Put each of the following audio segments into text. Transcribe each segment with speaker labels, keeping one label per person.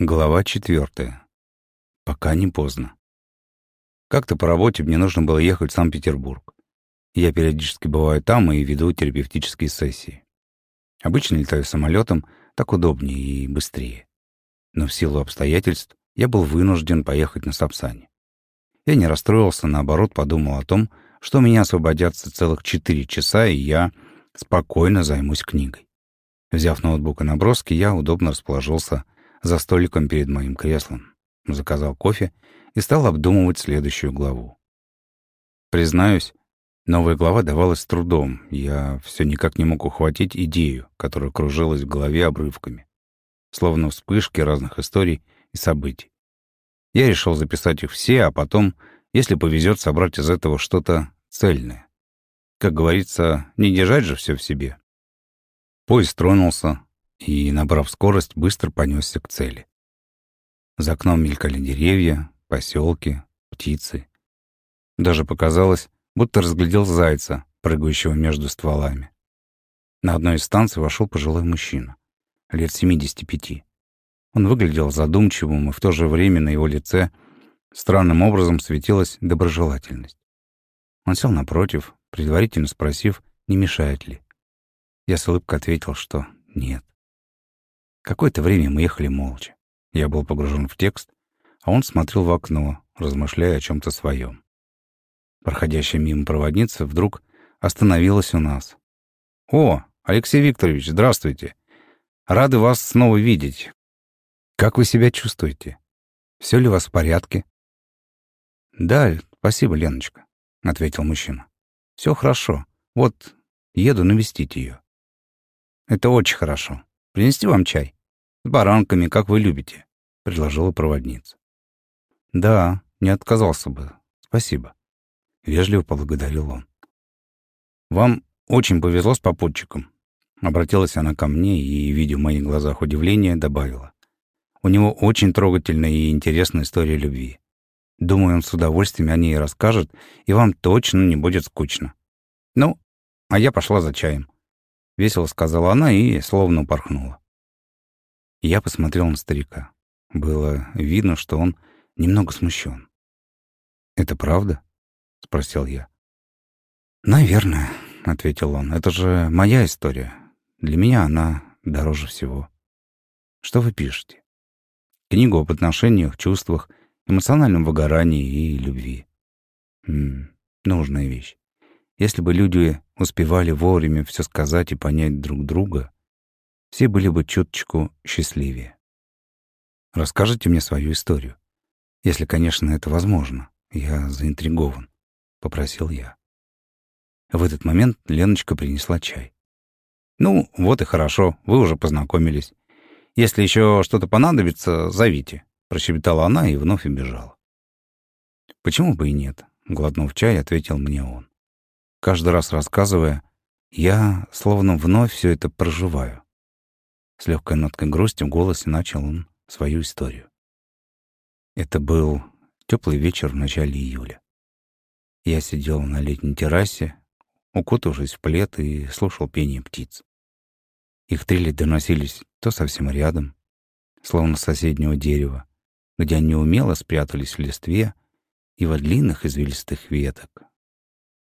Speaker 1: Глава четвертая. Пока не поздно. Как-то по работе мне нужно было ехать в Санкт-Петербург. Я периодически бываю там и веду терапевтические сессии. Обычно летаю самолетом, так удобнее и быстрее. Но в силу обстоятельств я был вынужден поехать на Сапсане. Я не расстроился, наоборот, подумал о том, что у меня освободятся целых четыре часа, и я спокойно займусь книгой. Взяв ноутбук и наброски, я удобно расположился за столиком перед моим креслом, заказал кофе и стал обдумывать следующую главу. Признаюсь, новая глава давалась с трудом. Я все никак не мог ухватить идею, которая кружилась в голове обрывками, словно вспышки разных историй и событий. Я решил записать их все, а потом, если повезет, собрать из этого что-то цельное. Как говорится, не держать же все в себе. Поезд тронулся, и, набрав скорость, быстро понесся к цели. За окном мелькали деревья, поселки, птицы. Даже показалось, будто разглядел зайца, прыгающего между стволами. На одной из станций вошел пожилой мужчина, лет 75. Он выглядел задумчивым, и в то же время на его лице странным образом светилась доброжелательность. Он сел напротив, предварительно спросив, не мешает ли. Я с улыбкой ответил, что нет. Какое-то время мы ехали молча. Я был погружен в текст, а он смотрел в окно, размышляя о чем-то своем. Проходящая мимо проводница вдруг остановилась у нас. «О, Алексей Викторович, здравствуйте! Рады вас снова видеть. Как вы себя чувствуете? Все ли у вас в порядке?» «Да, спасибо, Леночка», — ответил мужчина. «Все хорошо. Вот, еду навестить ее». «Это очень хорошо. Принести вам чай?» «С баранками, как вы любите», — предложила проводница. «Да, не отказался бы. Спасибо», — вежливо поблагодарил он. «Вам очень повезло с попутчиком», — обратилась она ко мне и, видя в моих глазах удивление, добавила. «У него очень трогательная и интересная история любви. Думаю, он с удовольствием о ней расскажет, и вам точно не будет скучно. Ну, а я пошла за чаем», — весело сказала она и словно упорхнула. Я посмотрел на старика. Было видно, что он немного смущен. «Это правда?» — спросил я. «Наверное», — ответил он. «Это же моя история. Для меня она дороже всего. Что вы пишете?» Книгу об отношениях, чувствах, эмоциональном выгорании и любви. М -м, нужная вещь. Если бы люди успевали вовремя все сказать и понять друг друга, все были бы чуточку счастливее. Расскажите мне свою историю. Если, конечно, это возможно. Я заинтригован, — попросил я. В этот момент Леночка принесла чай. «Ну, вот и хорошо, вы уже познакомились. Если еще что-то понадобится, зовите», — прощебетала она и вновь убежала. «Почему бы и нет?» — глотнув чай, ответил мне он. Каждый раз рассказывая, я словно вновь все это проживаю. С легкой ноткой грусти в голосе начал он свою историю. Это был теплый вечер в начале июля. Я сидел на летней террасе, укутавшись в плед и слушал пение птиц. Их трели доносились то совсем рядом, словно с соседнего дерева, где они умело спрятались в листве и во длинных извилистых веток,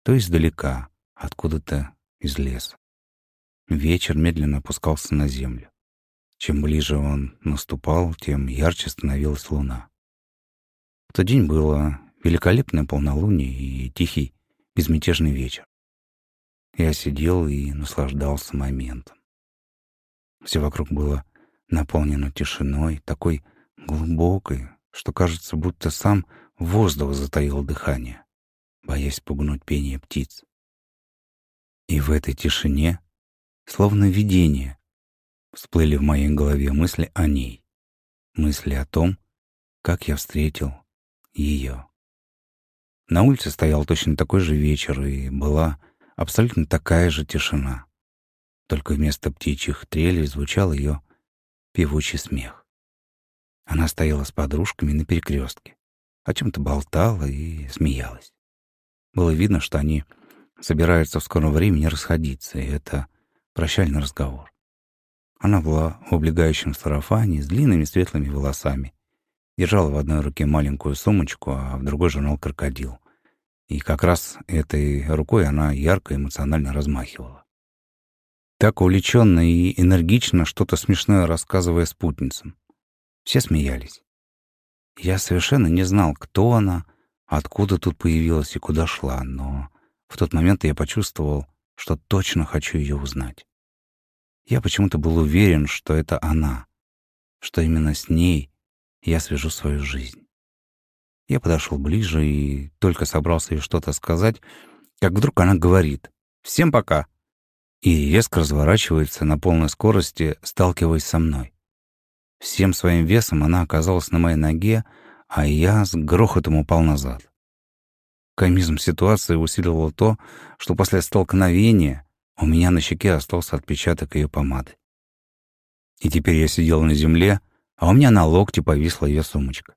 Speaker 1: то издалека, откуда-то из леса. Вечер медленно опускался на землю. Чем ближе он наступал, тем ярче становилась луна. В тот день было великолепное полнолуние и тихий, безмятежный вечер. Я сидел и наслаждался моментом. Все вокруг было наполнено тишиной, такой глубокой, что кажется, будто сам воздух затаил дыхание, боясь пугнуть пение птиц. И в этой тишине, словно видение, всплыли в моей голове мысли о ней, мысли о том, как я встретил ее. На улице стоял точно такой же вечер, и была абсолютно такая же тишина. Только вместо птичьих трелей звучал ее певучий смех. Она стояла с подружками на перекрестке, о чем-то болтала и смеялась. Было видно, что они собираются в скором времени расходиться, и это прощальный разговор. Она была в облегающем сарафане с длинными светлыми волосами. Держала в одной руке маленькую сумочку, а в другой журнал «Крокодил». И как раз этой рукой она ярко эмоционально размахивала. Так увлеченно и энергично что-то смешное рассказывая спутницам. Все смеялись. Я совершенно не знал, кто она, откуда тут появилась и куда шла, но в тот момент я почувствовал, что точно хочу ее узнать. Я почему-то был уверен, что это она, что именно с ней я свяжу свою жизнь. Я подошел ближе и только собрался ей что-то сказать, как вдруг она говорит «Всем пока!» и резко разворачивается на полной скорости, сталкиваясь со мной. Всем своим весом она оказалась на моей ноге, а я с грохотом упал назад. Комизм ситуации усиливал то, что после столкновения у меня на щеке остался отпечаток ее помады. И теперь я сидел на земле, а у меня на локте повисла ее сумочка.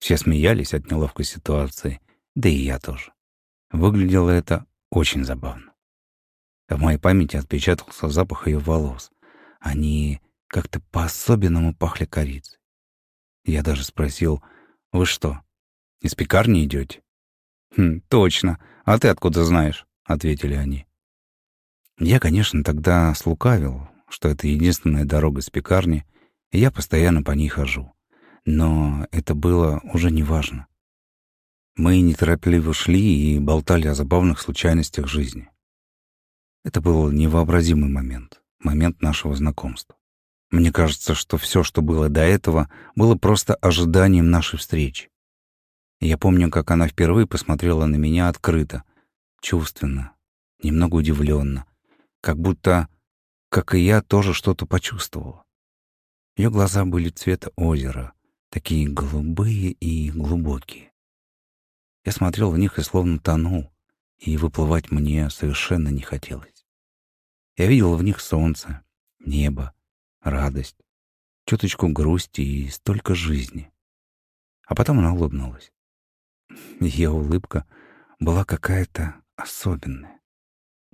Speaker 1: Все смеялись от неловкой ситуации, да и я тоже. Выглядело это очень забавно. В моей памяти отпечатался запах ее волос. Они как-то по-особенному пахли корицей. Я даже спросил, «Вы что, из пекарни идете?» «Хм, точно. А ты откуда знаешь?» — ответили они. Я, конечно, тогда слукавил, что это единственная дорога с пекарни, и я постоянно по ней хожу. Но это было уже неважно. Мы неторопливо шли и болтали о забавных случайностях жизни. Это был невообразимый момент, момент нашего знакомства. Мне кажется, что все, что было до этого, было просто ожиданием нашей встречи. Я помню, как она впервые посмотрела на меня открыто, чувственно, немного удивленно, как будто, как и я, тоже что-то почувствовала. Ее глаза были цвета озера, такие голубые и глубокие. Я смотрел в них и словно тонул, и выплывать мне совершенно не хотелось. Я видел в них солнце, небо, радость, чуточку грусти и столько жизни. А потом она улыбнулась. Ее улыбка была какая-то особенная.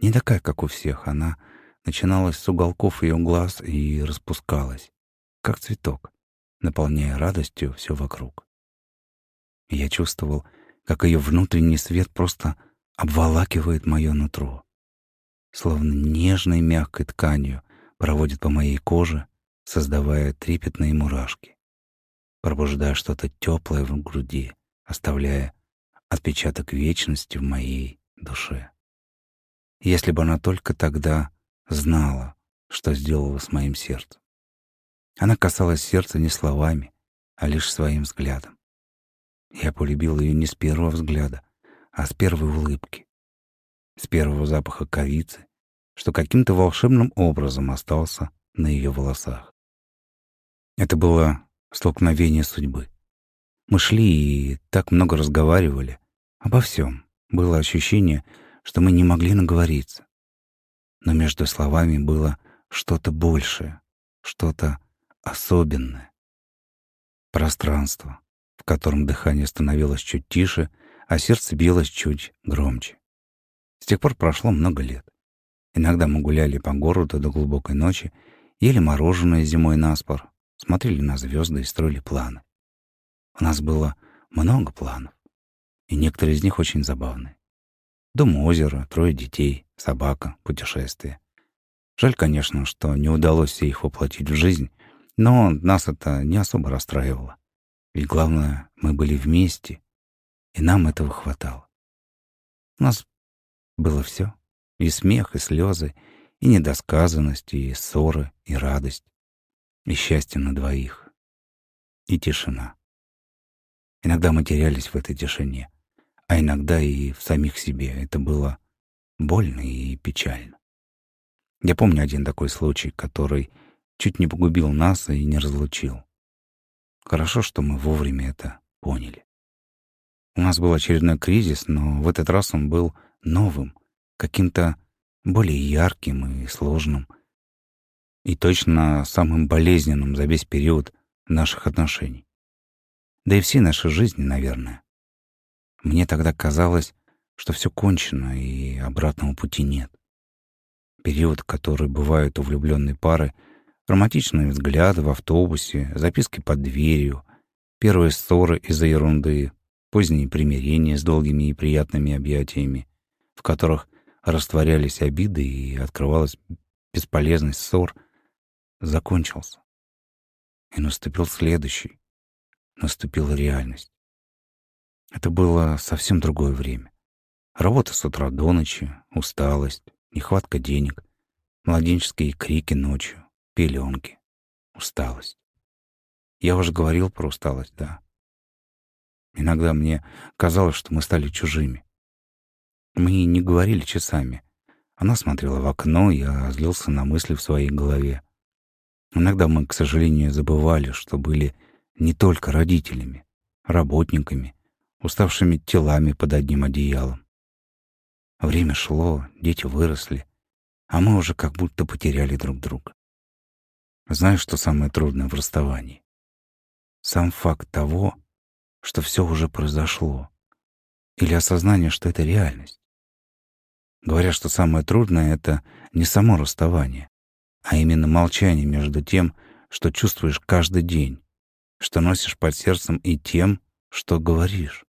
Speaker 1: Не такая, как у всех. Она начиналась с уголков ее глаз и распускалась, как цветок, наполняя радостью все вокруг. я чувствовал, как ее внутренний свет просто обволакивает мое нутро словно нежной мягкой тканью, проводит по моей коже, создавая трепетные мурашки, пробуждая что-то теплое в груди, оставляя отпечаток вечности в моей душе. Если бы она только тогда знала, что сделала с моим сердцем. Она касалась сердца не словами, а лишь своим взглядом. Я полюбил ее не с первого взгляда, а с первой улыбки, с первого запаха корицы, что каким-то волшебным образом остался на ее волосах. Это было столкновение судьбы. Мы шли и так много разговаривали. Обо всем. Было ощущение, что мы не могли наговориться. Но между словами было что-то большее, что-то особенное. Пространство, в котором дыхание становилось чуть тише, а сердце билось чуть громче. С тех пор прошло много лет. Иногда мы гуляли по городу до глубокой ночи, ели мороженое зимой на спор, смотрели на звезды и строили планы. У нас было много планов, и некоторые из них очень забавные. Дом озера, трое детей, собака, путешествие. Жаль, конечно, что не удалось все их воплотить в жизнь, но нас это не особо расстраивало. Ведь главное, мы были вместе, и нам этого хватало. У нас было все. И смех, и слезы, и недосказанность, и ссоры, и радость, и счастье на двоих, и тишина. Иногда мы терялись в этой тишине, а иногда и в самих себе. Это было больно и печально. Я помню один такой случай, который чуть не погубил нас и не разлучил. Хорошо, что мы вовремя это поняли. У нас был очередной кризис, но в этот раз он был новым, каким-то более ярким и сложным. И точно самым болезненным за весь период наших отношений. Да и всей нашей жизни, наверное. Мне тогда казалось, что все кончено и обратного пути нет. Период, который бывают у влюбленной пары, Романтичные взгляды в автобусе, записки под дверью, первые ссоры из-за ерунды, поздние примирения с долгими и приятными объятиями, в которых растворялись обиды и открывалась бесполезность ссор, закончился. И наступил следующий. Наступила реальность. Это было совсем другое время. Работа с утра до ночи, усталость, нехватка денег, младенческие крики ночью, пеленки, усталость. Я уже говорил про усталость, да. Иногда мне казалось, что мы стали чужими. Мы не говорили часами. Она смотрела в окно, я злился на мысли в своей голове. Иногда мы, к сожалению, забывали, что были не только родителями, работниками, уставшими телами под одним одеялом. Время шло, дети выросли, а мы уже как будто потеряли друг друга. Знаешь, что самое трудное в расставании? Сам факт того, что все уже произошло, или осознание, что это реальность. Говорят, что самое трудное — это не само расставание, а именно молчание между тем, что чувствуешь каждый день, что носишь под сердцем, и тем, что говоришь.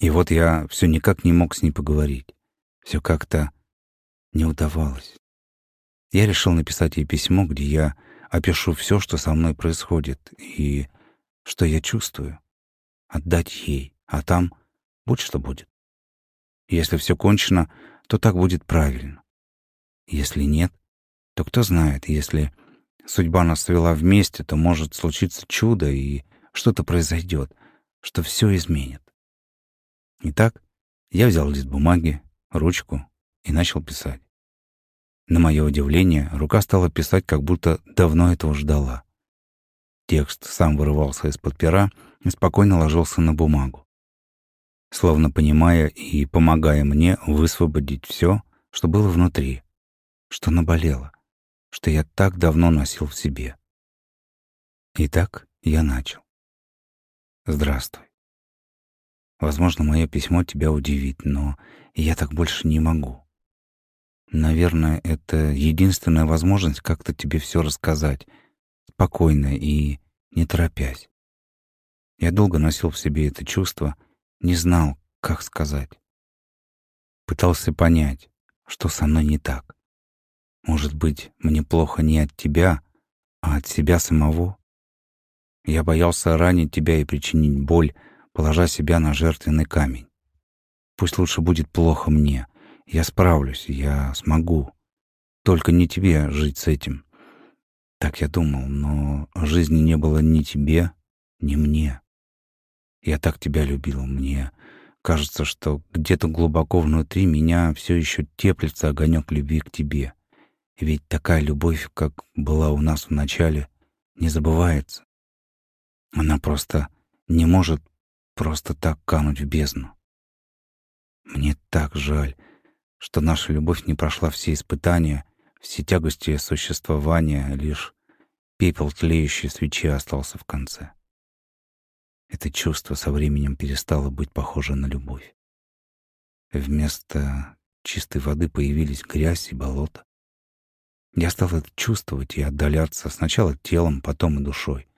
Speaker 1: И вот я все никак не мог с ней поговорить. Все как-то не удавалось. Я решил написать ей письмо, где я опишу все, что со мной происходит и что я чувствую. Отдать ей, а там будь что будет. Если все кончено, то так будет правильно. Если нет, то кто знает, если судьба нас свела вместе, то может случиться чудо, и что-то произойдет, что все изменит. Итак, я взял лист бумаги, ручку и начал писать. На мое удивление, рука стала писать, как будто давно этого ждала. Текст сам вырывался из-под пера и спокойно ложился на бумагу. Словно понимая и помогая мне высвободить все, что было внутри, что наболело, что я так давно носил в себе. Итак, я начал. Здравствуй. Возможно, мое письмо тебя удивит, но я так больше не могу. Наверное, это единственная возможность как-то тебе все рассказать, спокойно и не торопясь. Я долго носил в себе это чувство, не знал, как сказать. Пытался понять, что со мной не так. Может быть, мне плохо не от тебя, а от себя самого? Я боялся ранить тебя и причинить боль, положа себя на жертвенный камень. Пусть лучше будет плохо мне. Я справлюсь, я смогу. Только не тебе жить с этим. Так я думал, но жизни не было ни тебе, ни мне. Я так тебя любил, мне кажется, что где-то глубоко внутри меня все еще теплится огонек любви к тебе. Ведь такая любовь, как была у нас в начале, не забывается. Она просто не может просто так кануть в бездну. Мне так жаль, что наша любовь не прошла все испытания, все тягости существования, лишь пепел тлеющей свечи остался в конце. Это чувство со временем перестало быть похоже на любовь. Вместо чистой воды появились грязь и болото. Я стал это чувствовать и отдаляться сначала телом, потом и душой.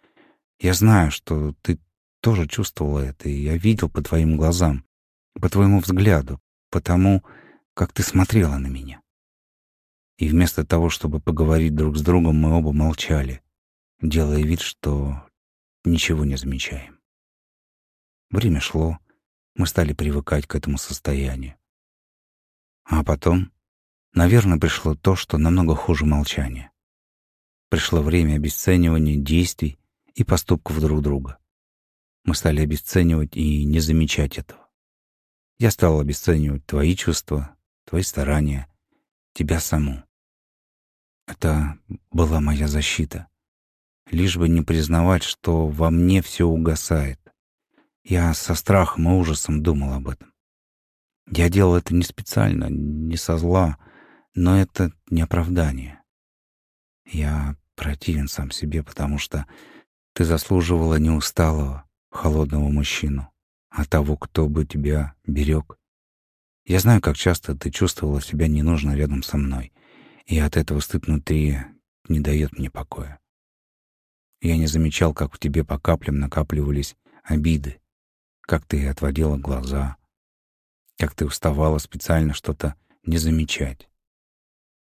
Speaker 1: Я знаю, что ты тоже чувствовала это, и я видел по твоим глазам, по твоему взгляду, по тому, как ты смотрела на меня. И вместо того, чтобы поговорить друг с другом, мы оба молчали, делая вид, что ничего не замечаем. Время шло, мы стали привыкать к этому состоянию. А потом, наверное, пришло то, что намного хуже молчания. Пришло время обесценивания действий и поступков друг друга. Мы стали обесценивать и не замечать этого. Я стал обесценивать твои чувства, твои старания, тебя саму. Это была моя защита. Лишь бы не признавать, что во мне все угасает. Я со страхом и ужасом думал об этом. Я делал это не специально, не со зла, но это не оправдание. Я противен сам себе, потому что ты заслуживала не усталого, холодного мужчину, а того, кто бы тебя берег. Я знаю, как часто ты чувствовала себя ненужно рядом со мной, и от этого стыд внутри не дает мне покоя. Я не замечал, как в тебе по каплям накапливались обиды, как ты отводила глаза, как ты уставала специально что-то не замечать.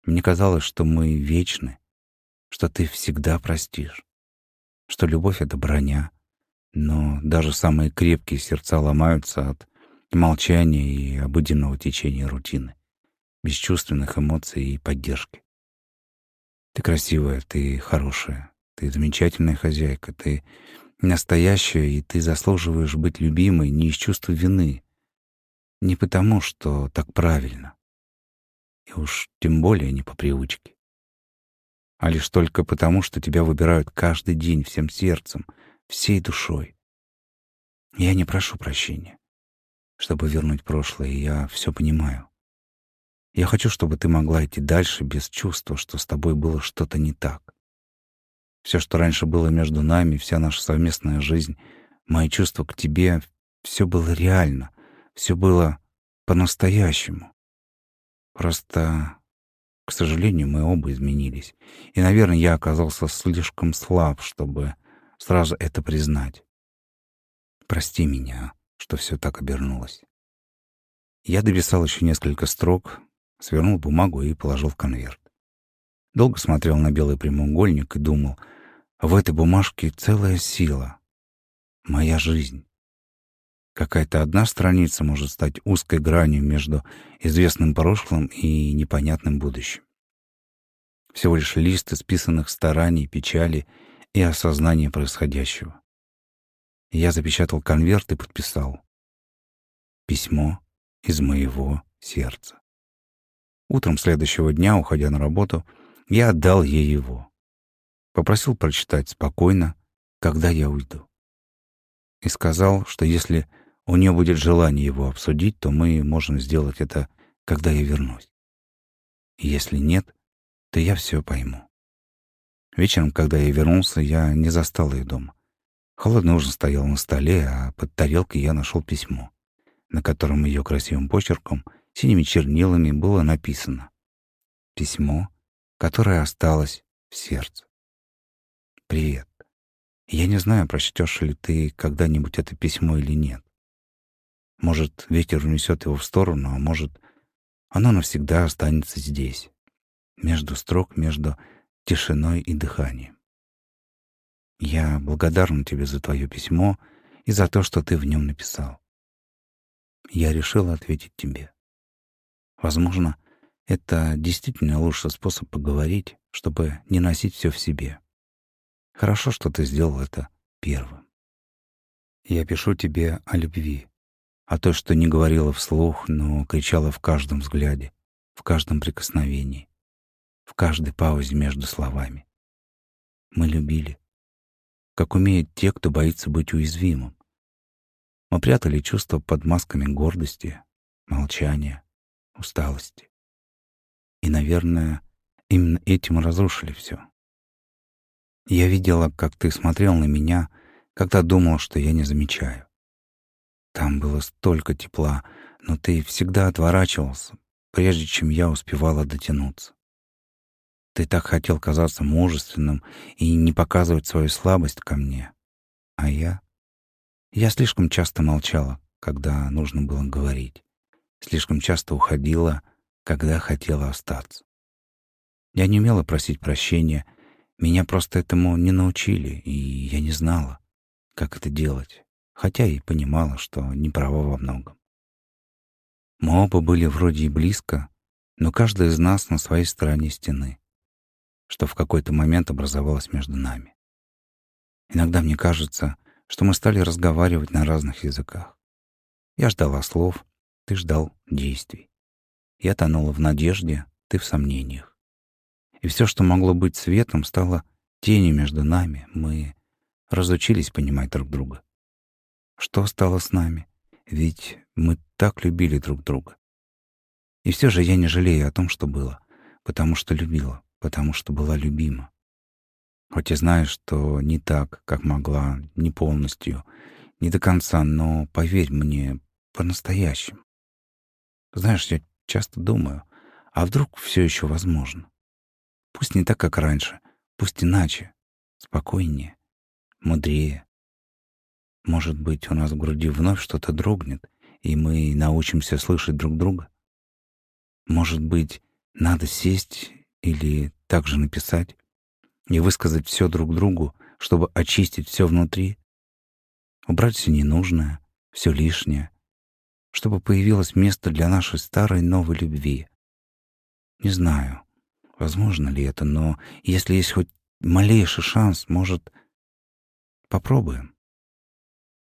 Speaker 1: Мне казалось, что мы вечны, что ты всегда простишь, что любовь — это броня, но даже самые крепкие сердца ломаются от молчания и обыденного течения рутины, бесчувственных эмоций и поддержки. Ты красивая, ты хорошая, ты замечательная хозяйка, ты настоящая, и ты заслуживаешь быть любимой не из чувства вины, не потому, что так правильно, и уж тем более не по привычке, а лишь только потому, что тебя выбирают каждый день всем сердцем, всей душой. Я не прошу прощения, чтобы вернуть прошлое, я все понимаю. Я хочу, чтобы ты могла идти дальше без чувства, что с тобой было что-то не так. Все, что раньше было между нами, вся наша совместная жизнь, мои чувства к тебе, все было реально, все было по-настоящему. Просто, к сожалению, мы оба изменились. И, наверное, я оказался слишком слаб, чтобы сразу это признать. Прости меня, что все так обернулось. Я дописал еще несколько строк, свернул бумагу и положил в конверт. Долго смотрел на белый прямоугольник и думал — в этой бумажке целая сила. Моя жизнь. Какая-то одна страница может стать узкой гранью между известным прошлым и непонятным будущим. Всего лишь лист исписанных стараний, печали и осознания происходящего. Я запечатал конверт и подписал. Письмо из моего сердца. Утром следующего дня, уходя на работу, я отдал ей его. Попросил прочитать спокойно, когда я уйду. И сказал, что если у нее будет желание его обсудить, то мы можем сделать это, когда я вернусь. Если нет, то я все пойму. Вечером, когда я вернулся, я не застал ее дома. Холодный ужин стоял на столе, а под тарелкой я нашел письмо, на котором ее красивым почерком, синими чернилами было написано «Письмо, которое осталось в сердце». «Привет. Я не знаю, прочтешь ли ты когда-нибудь это письмо или нет. Может, ветер унесет его в сторону, а может, оно навсегда останется здесь, между строк, между тишиной и дыханием. Я благодарна тебе за твое письмо и за то, что ты в нем написал. Я решила ответить тебе. Возможно, это действительно лучший способ поговорить, чтобы не носить все в себе. Хорошо, что ты сделал это первым. Я пишу тебе о любви, о той, что не говорила вслух, но кричала в каждом взгляде, в каждом прикосновении, в каждой паузе между словами. Мы любили, как умеют те, кто боится быть уязвимым. Мы прятали чувства под масками гордости, молчания, усталости. И, наверное, именно этим разрушили все. Я видела, как ты смотрел на меня, когда думал, что я не замечаю. Там было столько тепла, но ты всегда отворачивался, прежде чем я успевала дотянуться. Ты так хотел казаться мужественным и не показывать свою слабость ко мне. А я? Я слишком часто молчала, когда нужно было говорить. Слишком часто уходила, когда хотела остаться. Я не умела просить прощения меня просто этому не научили, и я не знала, как это делать, хотя и понимала, что не права во многом. Мы оба были вроде и близко, но каждый из нас на своей стороне стены, что в какой-то момент образовалось между нами. Иногда мне кажется, что мы стали разговаривать на разных языках. Я ждала слов, ты ждал действий. Я тонула в надежде, ты в сомнениях и все, что могло быть светом, стало тенью между нами. Мы разучились понимать друг друга. Что стало с нами? Ведь мы так любили друг друга. И все же я не жалею о том, что было, потому что любила, потому что была любима. Хоть и знаю, что не так, как могла, не полностью, не до конца, но поверь мне, по-настоящему. Знаешь, я часто думаю, а вдруг все еще возможно? Пусть не так, как раньше, пусть иначе, спокойнее, мудрее. Может быть, у нас в груди вновь что-то дрогнет, и мы научимся слышать друг друга? Может быть, надо сесть или также написать и высказать все друг другу, чтобы очистить все внутри, убрать все ненужное, все лишнее, чтобы появилось место для нашей старой новой любви. Не знаю, возможно ли это, но если есть хоть малейший шанс, может, попробуем.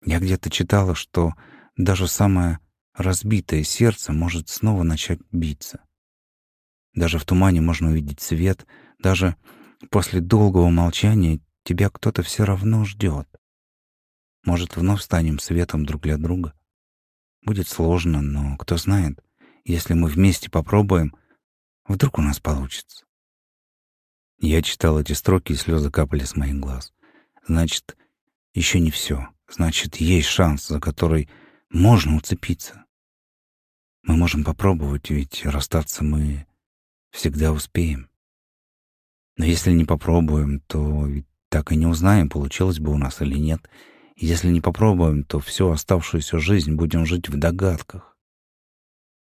Speaker 1: Я где-то читала, что даже самое разбитое сердце может снова начать биться. Даже в тумане можно увидеть свет, даже после долгого молчания тебя кто-то все равно ждет. Может, вновь станем светом друг для друга? Будет сложно, но кто знает, если мы вместе попробуем, вдруг у нас получится. Я читал эти строки, и слезы капали с моих глаз. Значит, еще не все. Значит, есть шанс, за который можно уцепиться. Мы можем попробовать, ведь расстаться мы всегда успеем. Но если не попробуем, то ведь так и не узнаем, получилось бы у нас или нет. Если не попробуем, то всю оставшуюся жизнь будем жить в догадках.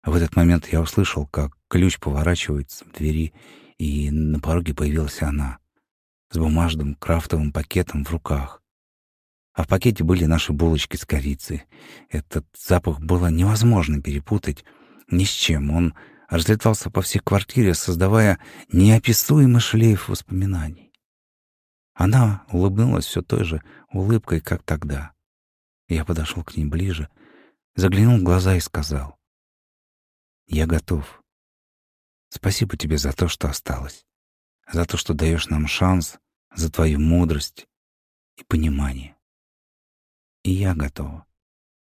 Speaker 1: В этот момент я услышал, как ключ поворачивается в двери, и на пороге появилась она с бумажным крафтовым пакетом в руках. А в пакете были наши булочки с корицей. Этот запах было невозможно перепутать ни с чем. Он разлетался по всей квартире, создавая неописуемый шлейф воспоминаний. Она улыбнулась все той же улыбкой, как тогда. Я подошел к ней ближе, заглянул в глаза и сказал. «Я готов. Спасибо тебе за то, что осталось, за то, что даешь нам шанс, за твою мудрость и понимание. И я готова.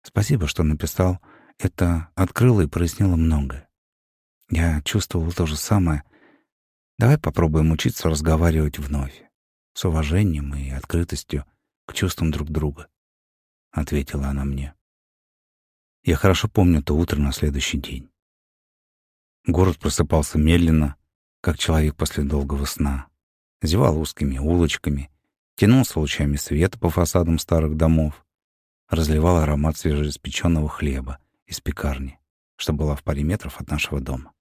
Speaker 1: Спасибо, что написал. Это открыло и прояснило многое. Я чувствовал то же самое. Давай попробуем учиться разговаривать вновь с уважением и открытостью к чувствам друг друга», — ответила она мне. Я хорошо помню то утро на следующий день. Город просыпался медленно, как человек после долгого сна. Зевал узкими улочками, тянулся лучами света по фасадам старых домов, разливал аромат свежеиспеченного хлеба из пекарни, что была в паре метров от нашего дома.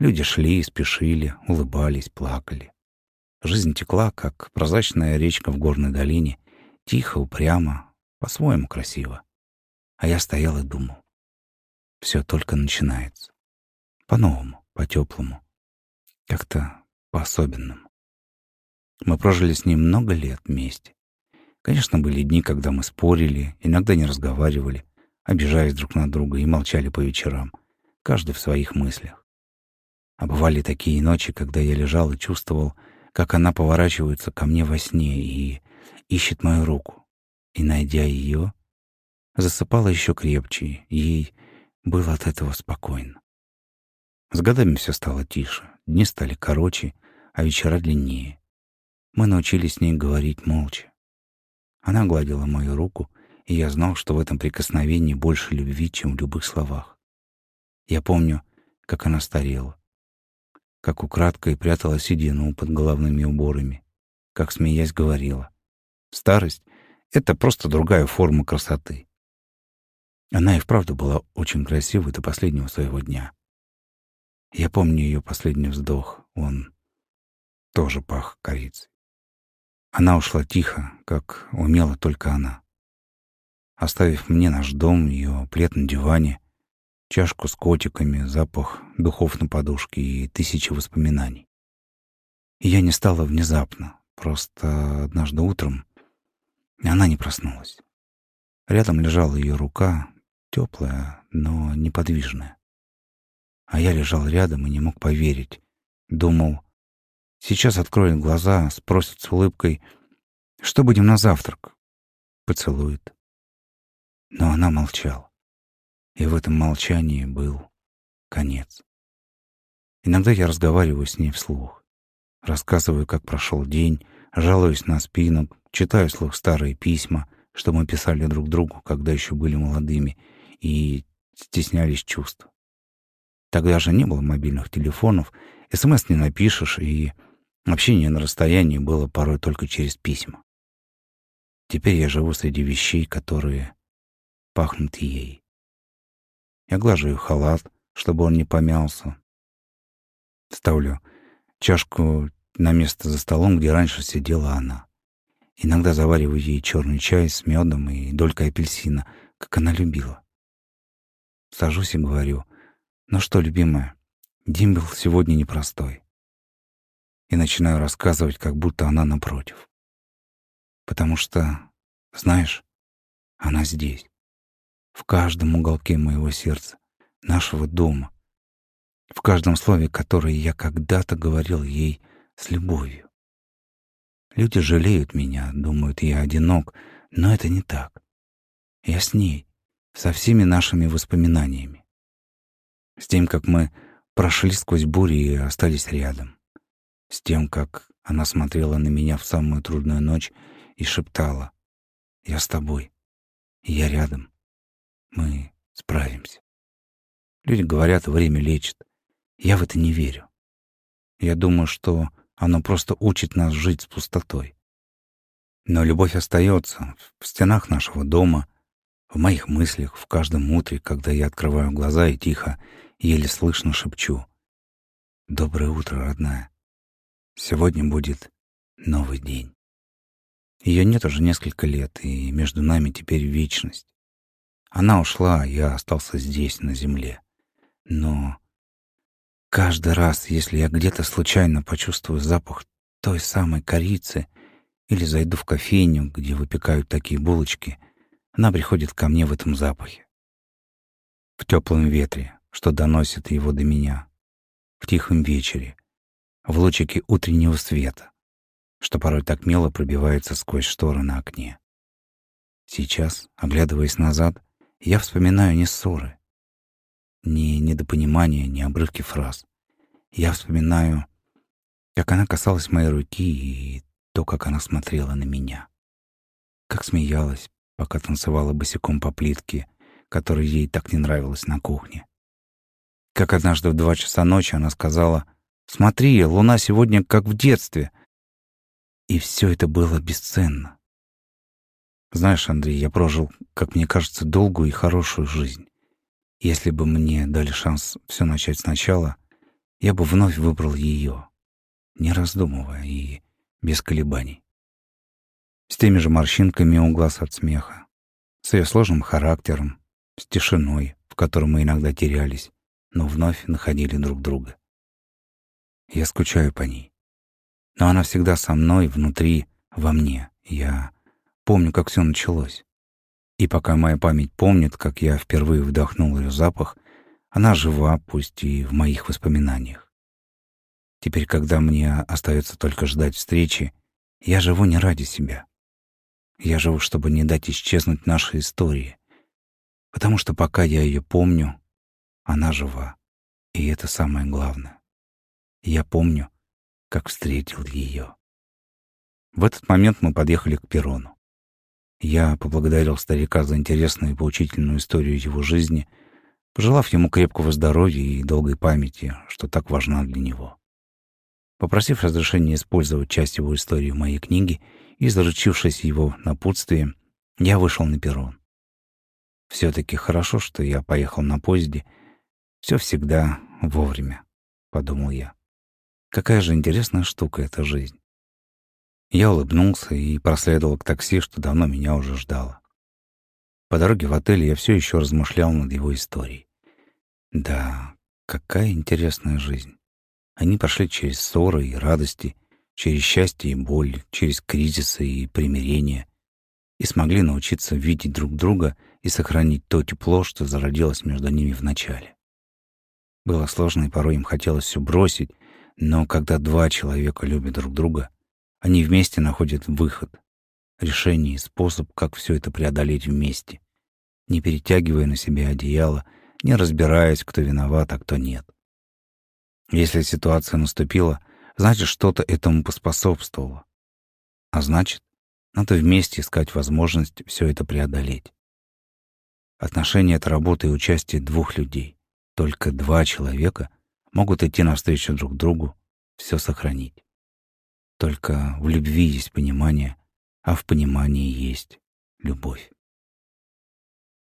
Speaker 1: Люди шли, спешили, улыбались, плакали. Жизнь текла, как прозрачная речка в горной долине, тихо, упрямо, по-своему красиво. А я стоял и думал. Все только начинается. По-новому, по-теплому. Как-то по-особенному. Мы прожили с ней много лет вместе. Конечно, были дни, когда мы спорили, иногда не разговаривали, обижаясь друг на друга и молчали по вечерам, каждый в своих мыслях. А бывали такие ночи, когда я лежал и чувствовал, как она поворачивается ко мне во сне и ищет мою руку. И, найдя ее, засыпала еще крепче, ей было от этого спокойно. С годами все стало тише, дни стали короче, а вечера длиннее. Мы научились с ней говорить молча. Она гладила мою руку, и я знал, что в этом прикосновении больше любви, чем в любых словах. Я помню, как она старела, как украдкой прятала седину под головными уборами, как, смеясь, говорила. Старость — это просто другая форма красоты. Она и вправду была очень красивой до последнего своего дня. Я помню ее последний вздох, он тоже пах корицей. Она ушла тихо, как умела только она. Оставив мне наш дом, ее плед на диване, чашку с котиками, запах духов на подушке и тысячи воспоминаний. И я не стала внезапно, просто однажды утром она не проснулась. Рядом лежала ее рука, теплая, но неподвижная. А я лежал рядом и не мог поверить. Думал, сейчас откроет глаза, спросит с улыбкой, что будем на завтрак? Поцелует. Но она молчала. И в этом молчании был конец. Иногда я разговариваю с ней вслух. Рассказываю, как прошел день, жалуюсь на спину, читаю вслух старые письма, что мы писали друг другу, когда еще были молодыми, и стеснялись чувств. Тогда же не было мобильных телефонов, СМС не напишешь, и общение на расстоянии было порой только через письма. Теперь я живу среди вещей, которые пахнут ей. Я глажу ее халат, чтобы он не помялся. Ставлю чашку на место за столом, где раньше сидела она. Иногда завариваю ей черный чай с медом и долькой апельсина, как она любила. Сажусь и говорю, ну что, любимая, день был сегодня непростой. И начинаю рассказывать, как будто она напротив. Потому что, знаешь, она здесь, в каждом уголке моего сердца, нашего дома, в каждом слове, которое я когда-то говорил ей с любовью. Люди жалеют меня, думают, я одинок, но это не так. Я с ней, со всеми нашими воспоминаниями. С тем, как мы прошли сквозь бури и остались рядом. С тем, как она смотрела на меня в самую трудную ночь и шептала «Я с тобой, я рядом, мы справимся». Люди говорят, время лечит. Я в это не верю. Я думаю, что оно просто учит нас жить с пустотой. Но любовь остается в стенах нашего дома, в моих мыслях, в каждом утре, когда я открываю глаза и тихо, еле слышно шепчу. «Доброе утро, родная. Сегодня будет новый день». Ее нет уже несколько лет, и между нами теперь вечность. Она ушла, а я остался здесь, на земле. Но Каждый раз, если я где-то случайно почувствую запах той самой корицы или зайду в кофейню, где выпекают такие булочки, она приходит ко мне в этом запахе. В теплом ветре, что доносит его до меня. В тихом вечере, в лучике утреннего света, что порой так мило пробивается сквозь шторы на окне. Сейчас, оглядываясь назад, я вспоминаю не ссоры, ни недопонимания, ни обрывки фраз. Я вспоминаю, как она касалась моей руки и то, как она смотрела на меня. Как смеялась, пока танцевала босиком по плитке, которая ей так не нравилась на кухне. Как однажды в два часа ночи она сказала «Смотри, луна сегодня как в детстве». И все это было бесценно. Знаешь, Андрей, я прожил, как мне кажется, долгую и хорошую жизнь. Если бы мне дали шанс все начать сначала, я бы вновь выбрал ее, не раздумывая и без колебаний. С теми же морщинками у глаз от смеха, с ее сложным характером, с тишиной, в которой мы иногда терялись, но вновь находили друг друга. Я скучаю по ней. Но она всегда со мной, внутри, во мне. Я помню, как все началось. И пока моя память помнит, как я впервые вдохнул ее запах, она жива, пусть и в моих воспоминаниях. Теперь, когда мне остается только ждать встречи, я живу не ради себя. Я живу, чтобы не дать исчезнуть нашей истории. Потому что пока я ее помню, она жива. И это самое главное. Я помню, как встретил ее. В этот момент мы подъехали к перрону. Я поблагодарил старика за интересную и поучительную историю его жизни, пожелав ему крепкого здоровья и долгой памяти, что так важна для него. Попросив разрешения использовать часть его истории в моей книге и заручившись его напутствием, я вышел на перрон. Все-таки хорошо, что я поехал на поезде. Все всегда вовремя, — подумал я. Какая же интересная штука эта жизнь. Я улыбнулся и проследовал к такси, что давно меня уже ждало. По дороге в отель я все еще размышлял над его историей. Да, какая интересная жизнь. Они прошли через ссоры и радости, через счастье и боль, через кризисы и примирение, и смогли научиться видеть друг друга и сохранить то тепло, что зародилось между ними в начале. Было сложно, и порой им хотелось все бросить, но когда два человека любят друг друга — они вместе находят выход, решение и способ, как все это преодолеть вместе, не перетягивая на себя одеяло, не разбираясь, кто виноват, а кто нет. Если ситуация наступила, значит, что-то этому поспособствовало. А значит, надо вместе искать возможность все это преодолеть. Отношения — это работа и участие двух людей. Только два человека могут идти навстречу друг другу, все сохранить. Только в любви есть понимание, а в понимании есть любовь.